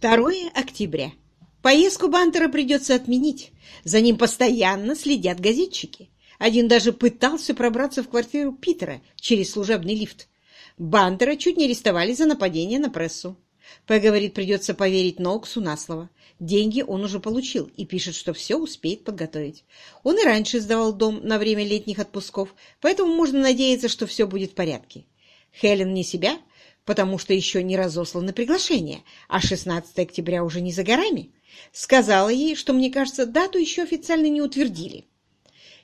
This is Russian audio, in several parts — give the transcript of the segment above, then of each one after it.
2 октября. Поездку Бантера придется отменить. За ним постоянно следят газетчики. Один даже пытался пробраться в квартиру Питера через служебный лифт. Бантера чуть не арестовали за нападение на прессу. П. говорит, придется поверить Ноуксу на слово. Деньги он уже получил и пишет, что все успеет подготовить. Он и раньше сдавал дом на время летних отпусков, поэтому можно надеяться, что все будет в порядке. Хелен не себя, потому что еще не разосланы приглашения, а 16 октября уже не за горами. Сказала ей, что, мне кажется, дату еще официально не утвердили.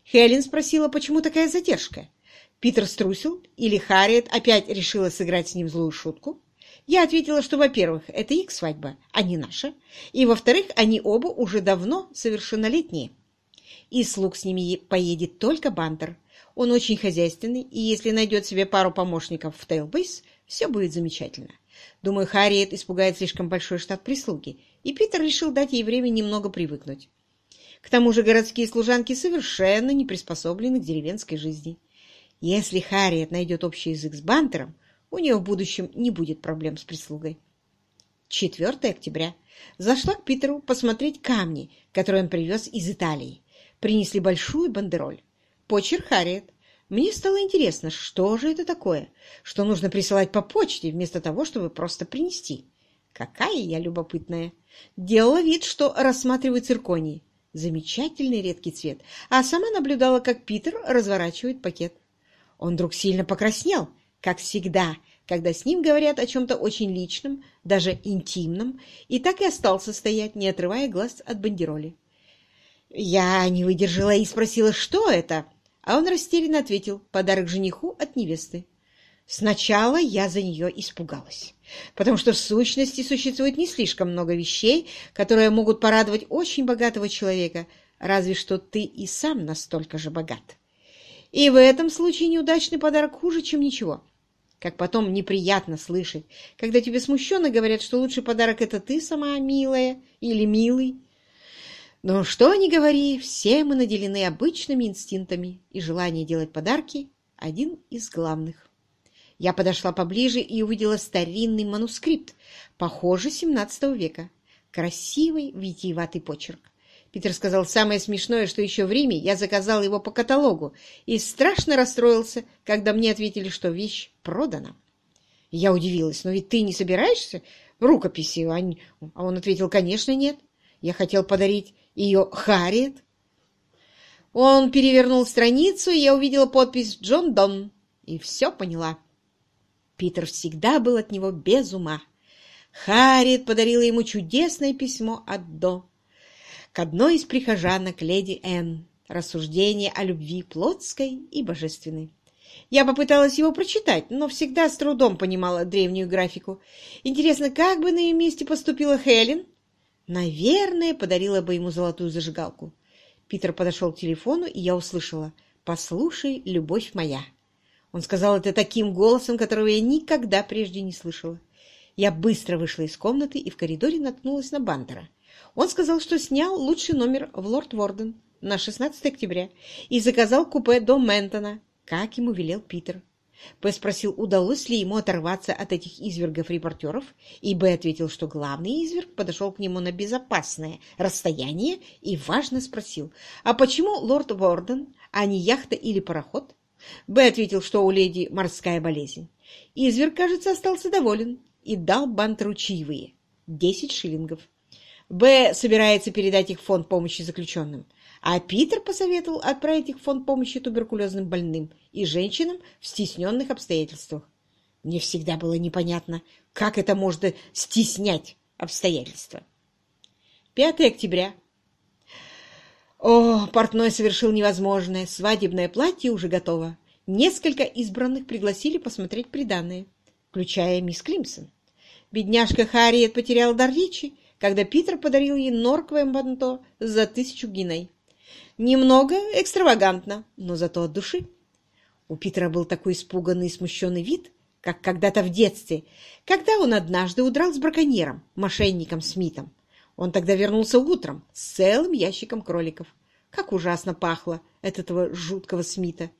Хелен спросила, почему такая задержка. Питер струсил или Харриет опять решила сыграть с ним злую шутку? Я ответила, что, во-первых, это их свадьба, а не наша, и, во-вторых, они оба уже давно совершеннолетние. И слуг с ними поедет только Бантер. Он очень хозяйственный, и если найдет себе пару помощников в Тейлбейс, все будет замечательно. Думаю, Харриет испугает слишком большой штат прислуги, и Питер решил дать ей время немного привыкнуть. К тому же городские служанки совершенно не приспособлены к деревенской жизни. Если Харриет найдет общий язык с Бантером, у нее в будущем не будет проблем с прислугой. 4 октября. Зашла к Питеру посмотреть камни, которые он привез из Италии. Принесли большую бандероль. Почерк Харриет. Мне стало интересно, что же это такое, что нужно присылать по почте, вместо того, чтобы просто принести. Какая я любопытная! Делала вид, что рассматриваю цирконий. Замечательный редкий цвет. А сама наблюдала, как Питер разворачивает пакет. Он вдруг сильно покраснел, как всегда, когда с ним говорят о чем-то очень личном, даже интимном, и так и остался стоять, не отрывая глаз от бандероли. Я не выдержала и спросила, что это, а он растерянно ответил «подарок жениху от невесты». Сначала я за нее испугалась, потому что в сущности существует не слишком много вещей, которые могут порадовать очень богатого человека, разве что ты и сам настолько же богат. И в этом случае неудачный подарок хуже, чем ничего. Как потом неприятно слышать, когда тебе смущенно говорят, что лучший подарок — это ты сама, милая или милый, но что ни говори, все мы наделены обычными инстинктами, и желание делать подарки – один из главных. Я подошла поближе и увидела старинный манускрипт, похоже, 17 века. Красивый, витиеватый почерк. Питер сказал самое смешное, что еще в Риме я заказал его по каталогу и страшно расстроился, когда мне ответили, что вещь продана. Я удивилась, но ведь ты не собираешься рукописи? А он ответил, конечно, нет. Я хотел подарить ее Харриет. Он перевернул страницу, и я увидела подпись «Джон Дон» и все поняла. Питер всегда был от него без ума. Харриет подарила ему чудесное письмо от До к одной из прихожанок леди Энн, рассуждение о любви плотской и божественной. Я попыталась его прочитать, но всегда с трудом понимала древнюю графику. Интересно, как бы на ее месте поступила Хелен? Наверное, подарила бы ему золотую зажигалку. Питер подошел к телефону, и я услышала «Послушай, любовь моя». Он сказал это таким голосом, которого я никогда прежде не слышала. Я быстро вышла из комнаты и в коридоре наткнулась на Бантера. Он сказал, что снял лучший номер в Лорд Ворден на 16 октября и заказал купе до Ментона, как ему велел Питер. П. спросил, удалось ли ему оторваться от этих извергов-репортеров, и Б. ответил, что главный изверг подошел к нему на безопасное расстояние и важно спросил, а почему лорд Ворден, а не яхта или пароход? Б. ответил, что у леди морская болезнь. Изверг, кажется, остался доволен и дал Бантеру чаевые — десять шиллингов. Б. собирается передать их в фонд помощи заключенным а Питер посоветовал отправить их в фонд помощи туберкулезным больным и женщинам в стесненных обстоятельствах. Мне всегда было непонятно, как это можно стеснять обстоятельства. 5 октября. О, портной совершил невозможное. Свадебное платье уже готово. Несколько избранных пригласили посмотреть приданное, включая мисс Климсон. Бедняжка Харриет потеряла дар речи, когда Питер подарил ей норковое банто за тысячу гиней. Немного экстравагантно, но зато от души. У Питера был такой испуганный и смущенный вид, как когда-то в детстве, когда он однажды удрал с браконьером, мошенником Смитом. Он тогда вернулся утром с целым ящиком кроликов. Как ужасно пахло от этого жуткого Смита.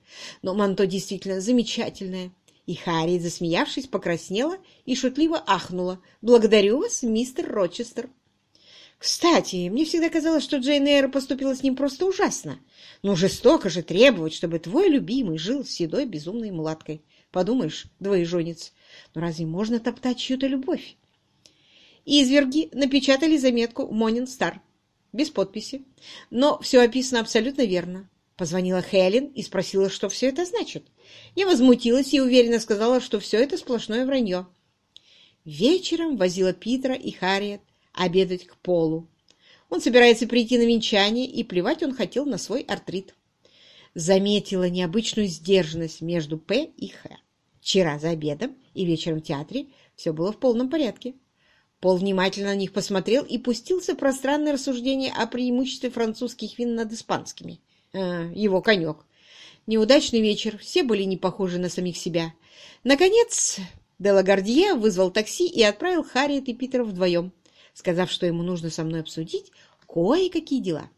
Но манто действительно замечательное. И Харри, засмеявшись, покраснела и шутливо ахнула. «Благодарю вас, мистер Рочестер!» Кстати, мне всегда казалось, что Джейн Эйр поступила с ним просто ужасно. Ну, жестоко же требовать, чтобы твой любимый жил с седой безумной мулаткой. Подумаешь, двоеженец, но разве можно топтать чью-то любовь? Изверги напечатали заметку Монин Стар. Без подписи. Но все описано абсолютно верно. Позвонила Хелен и спросила, что все это значит. Я возмутилась и уверенно сказала, что все это сплошное вранье. Вечером возила Питера и Харриет обедать к Полу. Он собирается прийти на венчание, и плевать он хотел на свой артрит. Заметила необычную сдержанность между П и Х. Вчера за обедом и вечером в театре все было в полном порядке. Пол внимательно на них посмотрел и пустился в пространное рассуждение о преимуществе французских вин над испанскими. Э, его конек. Неудачный вечер, все были не похожи на самих себя. Наконец, Делагардье вызвал такси и отправил Харриет и Питера вдвоем, сказав, что ему нужно со мной обсудить кое-какие дела.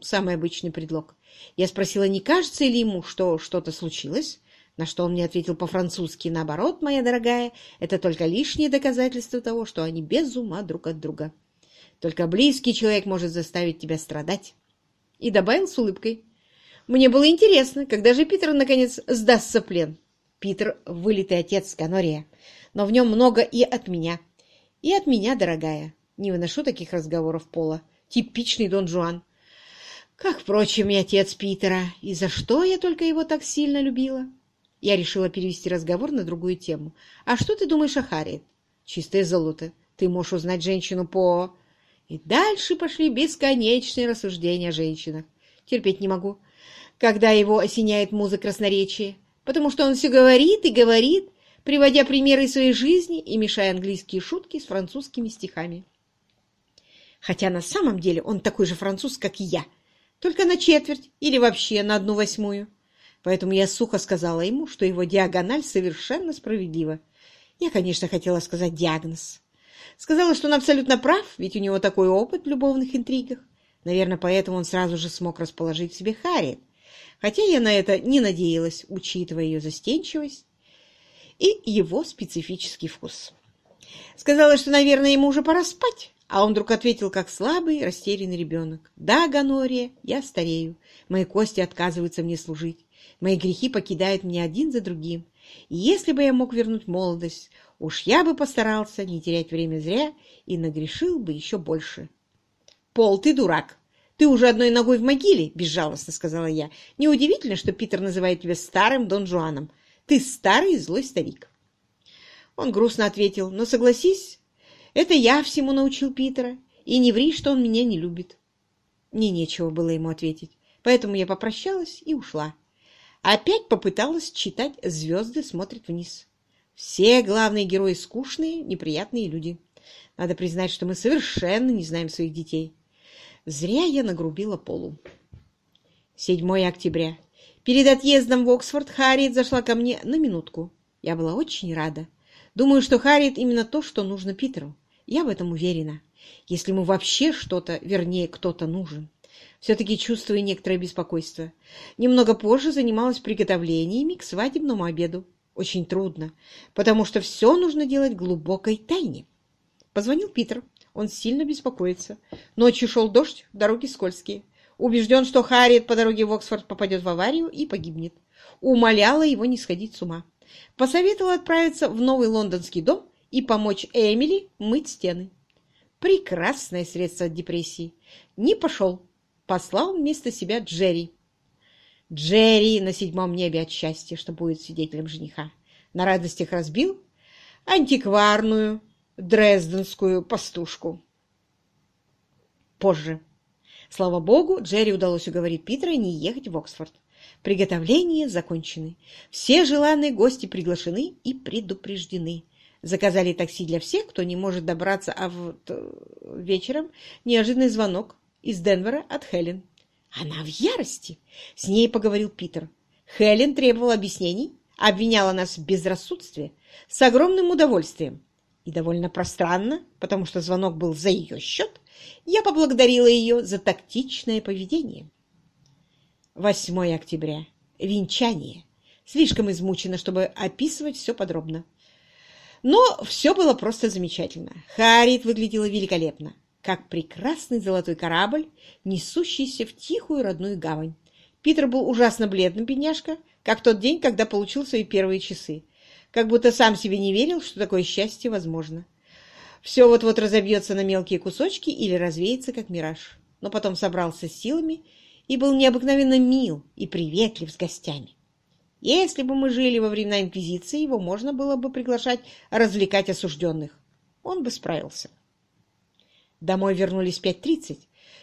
Самый обычный предлог. Я спросила, не кажется ли ему, что что-то случилось, на что он мне ответил по-французски, наоборот, моя дорогая, это только лишнее доказательство того, что они без ума друг от друга. Только близкий человек может заставить тебя страдать. И добавил с улыбкой. Мне было интересно, когда же Питер наконец сдастся плен. Питер — вылитый отец Канория, но в нем много и от меня. И от меня, дорогая. Не выношу таких разговоров Пола. Типичный Дон Жуан. Как, впрочем, и отец Питера. И за что я только его так сильно любила? Я решила перевести разговор на другую тему. «А что ты думаешь о Харриет?» «Чистое золото. Ты можешь узнать женщину по...» И дальше пошли бесконечные рассуждения о женщинах. Терпеть не могу, когда его осеняет муза красноречия, потому что он все говорит и говорит, приводя примеры своей жизни и мешая английские шутки с французскими стихами. Хотя на самом деле он такой же француз, как и я, только на четверть или вообще на одну восьмую. Поэтому я сухо сказала ему, что его диагональ совершенно справедлива. Я, конечно, хотела сказать диагноз. Сказала, что он абсолютно прав, ведь у него такой опыт в любовных интригах. Наверное, поэтому он сразу же смог расположить себе Харриет. Хотя я на это не надеялась, учитывая ее застенчивость и его специфический вкус. Сказала, что, наверное, ему уже пора спать, а он вдруг ответил, как слабый, растерянный ребенок. «Да, Ганория, я старею. Мои кости отказываются мне служить. Мои грехи покидают меня один за другим. И если бы я мог вернуть молодость, уж я бы постарался не терять время зря и нагрешил бы еще больше. «Пол, ты дурак! Ты уже одной ногой в могиле!» — безжалостно сказала я. «Неудивительно, что Питер называет тебя старым Дон Жуаном. Ты старый злой старик». Он грустно ответил, «Но согласись, это я всему научил Питера, и не ври, что он меня не любит». Мне нечего было ему ответить, поэтому я попрощалась и ушла. Опять попыталась читать «Звезды смотрят вниз». Все главные герои скучные, неприятные люди. Надо признать, что мы совершенно не знаем своих детей. Зря я нагрубила Полу. 7 октября. Перед отъездом в Оксфорд Харриет зашла ко мне на минутку. Я была очень рада. Думаю, что Харриет именно то, что нужно Питеру. Я в этом уверена. Если ему вообще что-то, вернее, кто-то нужен все-таки чувствуя некоторое беспокойство. Немного позже занималась приготовлениями к свадебному обеду. Очень трудно, потому что все нужно делать глубокой тайне. Позвонил Питер. Он сильно беспокоится. Ночью шел дождь, дороги скользкие. Убежден, что Харриет по дороге в Оксфорд попадет в аварию и погибнет. Умоляла его не сходить с ума. Посоветовала отправиться в новый лондонский дом и помочь Эмили мыть стены. Прекрасное средство от депрессии. Не пошел, послал вместо себя Джерри. Джерри на седьмом небе от счастья, что будет свидетелем жениха. На радостях разбил антикварную дрезденскую пастушку. Позже. Слава богу, Джерри удалось уговорить Питера не ехать в Оксфорд. Приготовления закончены. Все желанные гости приглашены и предупреждены. Заказали такси для всех, кто не может добраться, а вот э, вечером неожиданный звонок из Денвера от Хелен. Она в ярости. С ней поговорил Питер. Хелен требовала объяснений, обвиняла нас в безрассудстве с огромным удовольствием. И довольно пространно, потому что звонок был за ее счет, я поблагодарила ее за тактичное поведение. 8 октября. Венчание. слишком измучена, чтобы описывать все подробно. Но все было просто замечательно. Харриет выглядела великолепно, как прекрасный золотой корабль, несущийся в тихую родную гавань. Питер был ужасно бледным, бедняжка, как тот день, когда получил свои первые часы. Как будто сам себе не верил, что такое счастье возможно. Все вот-вот разобьется на мелкие кусочки или развеется, как мираж. Но потом собрался с силами и был необыкновенно мил и приветлив с гостями. Если бы мы жили во времена Инквизиции, его можно было бы приглашать развлекать осужденных. Он бы справился. Домой вернулись в 5.30.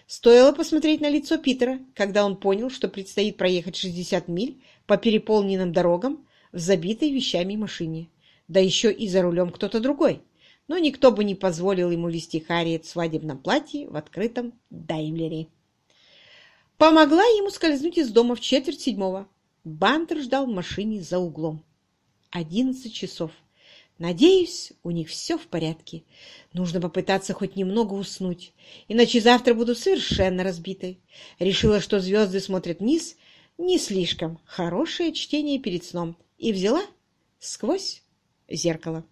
Стоило посмотреть на лицо Питера, когда он понял, что предстоит проехать 60 миль по переполненным дорогам в забитой вещами машине. Да еще и за рулем кто-то другой. Но никто бы не позволил ему вести Харриет в свадебном платье в открытом Даймлере. Помогла ему скользнуть из дома в четверть седьмого. Бантер ждал в машине за углом. Одиннадцать часов. Надеюсь, у них все в порядке. Нужно попытаться хоть немного уснуть, иначе завтра буду совершенно разбитой. Решила, что звезды смотрят вниз. Не слишком хорошее чтение перед сном. И взяла сквозь зеркало.